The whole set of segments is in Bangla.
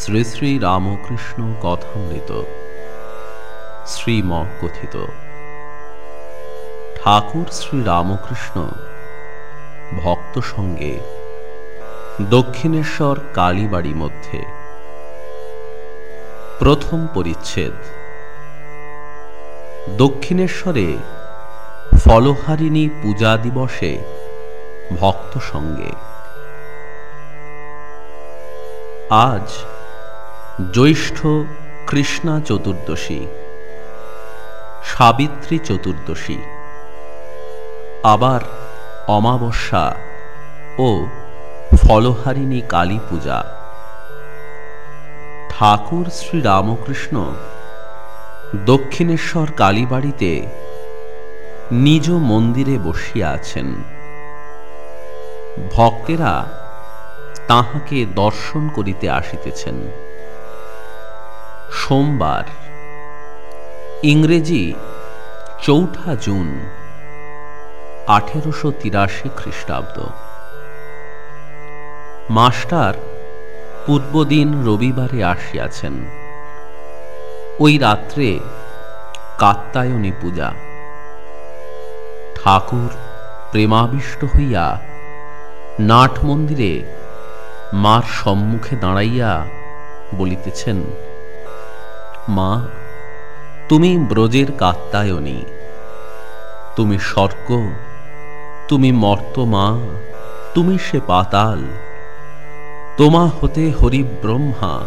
শ্রী শ্রী রামকৃষ্ণ কথামৃত শ্রীম কথিত। ঠাকুর শ্রী রামকৃষ্ণ ভক্ত সঙ্গে দক্ষিণেশ্বর কালীবাড়ি মধ্যে প্রথম পরিচ্ছেদ। দক্ষিণেশ্বরে ফলহারিণী পূজা দিবসে ভক্ত সঙ্গে। আজ জ্যৈষ্ঠ কৃষ্ণা চতুর্দশী, সাবিত্রী চতুর্দশী, আবার অমাবস্যা ও ফলহারিণী কালী পূজা। ঠাকুর শ্রী রামকৃষ্ণ দক্ষিণেশ্বর কালীবাড়িতে নিজ মন্দিরে বসিয়া আছেন। ভক্তেরা তাহাকে দর্শন করিতে আসিতেছেন। সোমবার। ইংরেজি, চৌঠা জুন, আঠেরোশো তিরাশি খ্রিস্টাব্দ। মাস্টার পূর্বদিন রবিবারে আসিয়াছেন। ওই রাত্রে কাত্তায়নী পূজা। ঠাকুর প্রেমাবিষ্ট হইয়া নাট মন্দিরে মার সম্মুখে দাঁড়াইয়া বলিতেছেন মা, তুমি ব্রজের কাত্তায়নী তুমি স্বর্গ, তুমি মর্তমা, তুমি সে পাতাল। তোমা হতে হরি ব্রহ্মা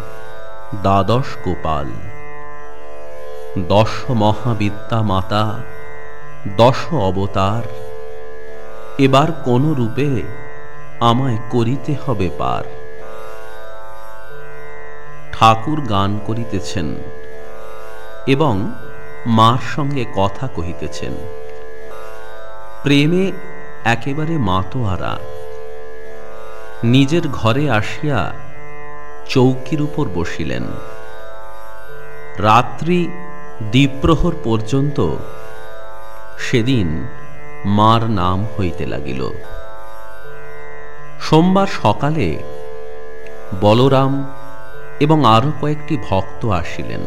দ্বাদশ গোপাল। দশ মহাবিদ্যা মাতা, দশ অবতার। এবার কোন রূপে আমায় করিতে হবে পার। ঠাকুর গান করিতেছেন। এবং মার সঙ্গে কথা কহিতেছেন। প্রেমে একেবারে মাতোয়ারা, নিজের ঘরে আসিয়া চৌকির উপর বসিলেন। রাত্রি দ্বীপ্রহর পর্যন্ত সেদিন মার নাম হইতে লাগিল। সোমবার সকালে বলরাম এবং আরও কয়েকটি ভক্ত আসিলেন।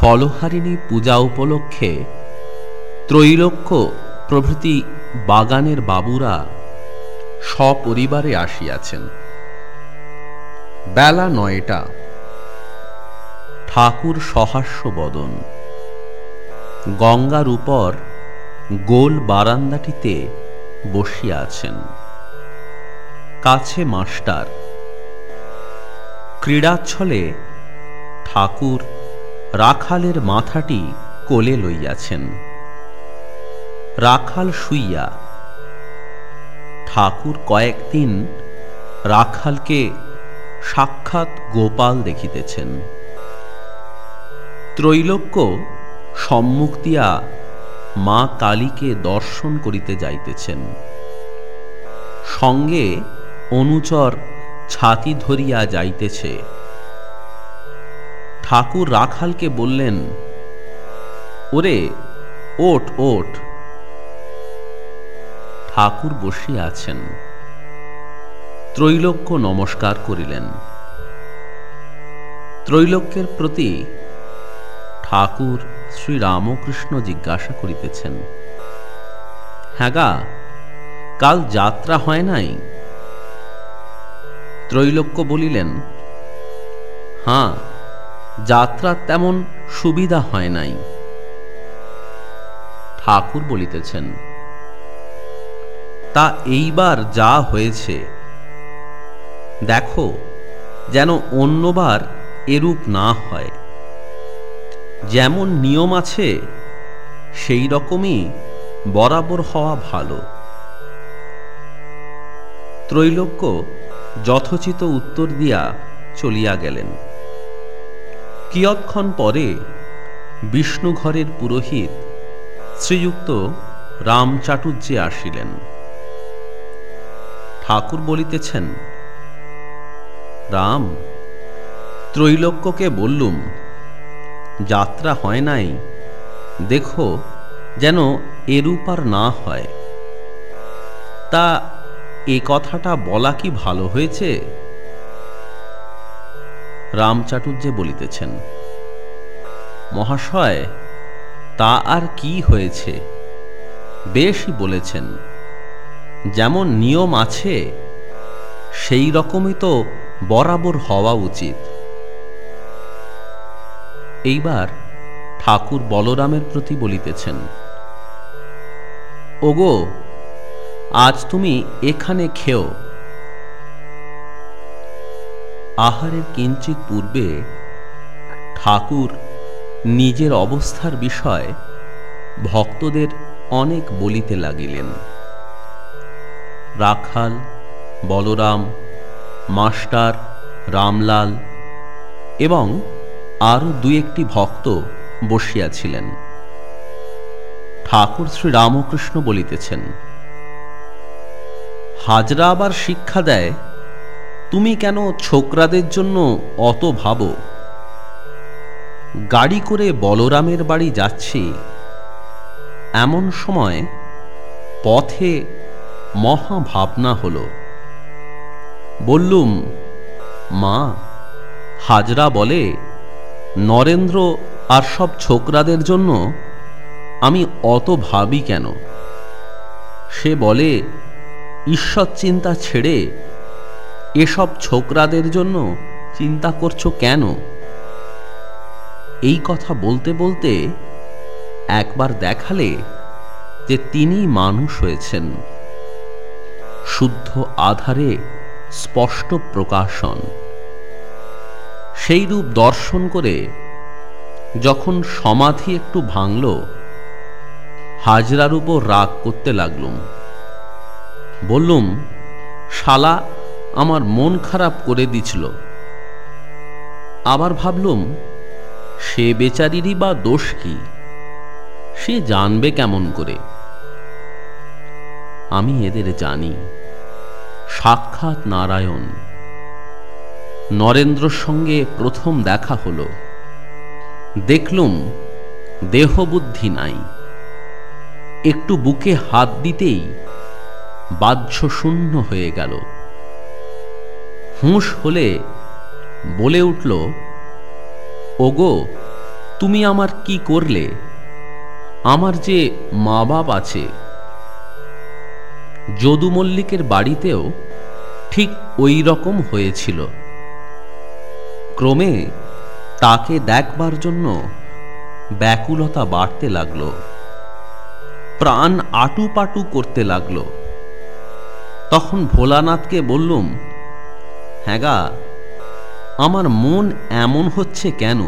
ফলহারিণী পূজা উপলক্ষে ত্রৈলক্য প্রভৃতি বাগানের বাবুরা সপরিবারে আসিয়াছেন। বেলা নয়টা। ঠাকুর সহাস্য বদন। গঙ্গার উপর গোল বারান্দাটিতে বসিয়া আছেন। কাছে মাস্টার। ক্রীড়াচ্ছলে ঠাকুর রাখালের মাথাটি কোলে লইয়াছেন। রাখাল শুইয়া, ঠাকুর কয়েকদিন রাখালকে সাক্ষাৎ গোপাল দেখিতেছেন। ত্রৈলোক্য সম্মুখ দিয়া মা কালীকে দর্শন করিতে যাইতেছেন। সঙ্গে অনুচর ছাতি ধরিয়া যাইতেছে। ঠাকুর রাখালকে বললেন, ওরে ওট ওট ঠাকুর বসিয়া আছেন। ত্রৈলোক্য নমস্কার করিলেন। ত্রৈলোক্যের প্রতি ঠাকুর শ্রী রামকৃষ্ণ জিজ্ঞাসা করিতেছেন হ্যাগা কাল যাত্রা হয় নাই? ত্রৈলোক্য বলিলেন হাঁ যাত্রা তেমন সুবিধা হয় নাই। ঠাকুর বলিতেছেন, তা এইবার যা হয়েছে, দেখো যেন অন্যবার এরূপ না হয়। যেমন নিয়ম আছে, সেই রকমই বরাবর হওয়া ভালো। ত্রৈলোক্য যথোচিত উত্তর দিয়া চলিয়া গেলেন। কিয়ৎক্ষণ পরে বিষ্ণু ঘরের পুরোহিত শ্রীযুক্ত রামচাটুর্যে আসিলেন। ঠাকুর বলিতেছেন, রাম, ত্রৈলোক্যকে বললুম, যাত্রা হয় নাই, দেখো যেন এরূপ আর না হয়। তা এ কথাটা বলা কি ভালো হয়েছে? রামচাটুর্যে বলিতেছেন, মহাশয়, তা আর কি হয়েছে? বেশই বলেছেন, যেমন নিয়ম আছে, সেই রকমই তো বরাবর হওয়া উচিত। এইবার ঠাকুর বলরামের প্রতি বলিতেছেন, ওগো, আজ তুমি এখানে খেও আহারের কিঞ্চিত পূর্বে ঠাকুর নিজের অবস্থার বিষয় ভক্তদের অনেক বলিতে লাগিলেন। রাখাল, বলরাম, মাস্টার, রামলাল এবং আরও দুই একটি ভক্ত বসিয়াছিলেন। ঠাকুর শ্রী রামকৃষ্ণ বলিতেছেন, হাজরা আবার শিক্ষা দেয় তুমি কেন ছোকরাদের জন্য অত ভাবো? গাড়ি করে বলরামের বাড়ি যাচ্ছি। এমন সময় পথে মহা ভাবনা হলো। বললুম, মা, হাজরা বলে, নরেন্দ্র আর সব ছোকরাদের জন্য আমি অত ভাবি কেন? সে বলে, ঈশ্বর চিন্তা ছেড়ে এসব ছোকরাদের জন্য চিন্তা করছ কেন? এই কথা বলতে বলতে একবার দেখালে যে তিনি মানুষ হয়েছেন। শুদ্ধ আধারে স্পষ্ট প্রকাশন। সেই রূপ দর্শন করে যখন সমাধি একটু ভাঙল, হাজরার উপর রাগ করতে লাগলুম। বললুম, শালা আমার মন খারাপ করে দিছিল। আবার ভাবলুম, সে বেচারিরই বা দোষ কি? সে জানবে কেমন করে। আমি এদের জানি। সাক্ষাৎ নারায়ণ। নরেন্দ্রর সঙ্গে প্রথম দেখা হলো। দেখলুম, দেহবুদ্ধি নাই। একটু বুকে হাত দিতেই বাহ্য শূন্য হয়ে গেল। হুঁশ হলে বলে উঠল, ওগো, তুমি আমার কি করলে? আমার যে মা বাপ আছে। যদু মল্লিকের বাড়িতেও ঠিক ওই রকম হয়েছিল। ক্রমে তাকে দেখবার জন্য ব্যাকুলতা বাড়তে লাগল। প্রাণ আটুপাটু করতে লাগল। তখন ভোলানাথকে বললুম হ্যাঁ গা, আমার মন এমন হচ্ছে কেন?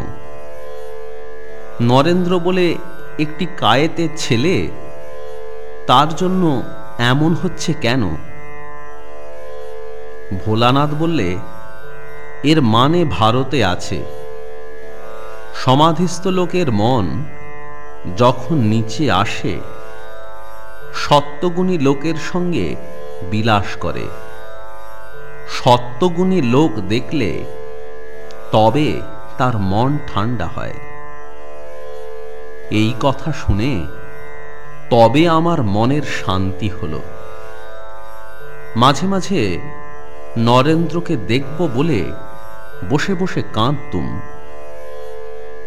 নরেন্দ্র বলে একটি কায়েতের ছেলে, তার জন্য এমন হচ্ছে কেন? ভোলানাথ বললে, এর মানে ভারতে আছে। সমাধিস্থ লোকের মন যখন নিচে আসে, সত্যগুণী লোকের সঙ্গে বিলাস করে। সত্যগুণী লোক দেখলে তবে তার মন ঠান্ডা হয়। এই কথা শুনে তবে আমার মনের শান্তি হল। মাঝে মাঝে নরেন্দ্রকে দেখব বলে বসে বসে কাঁদতুম।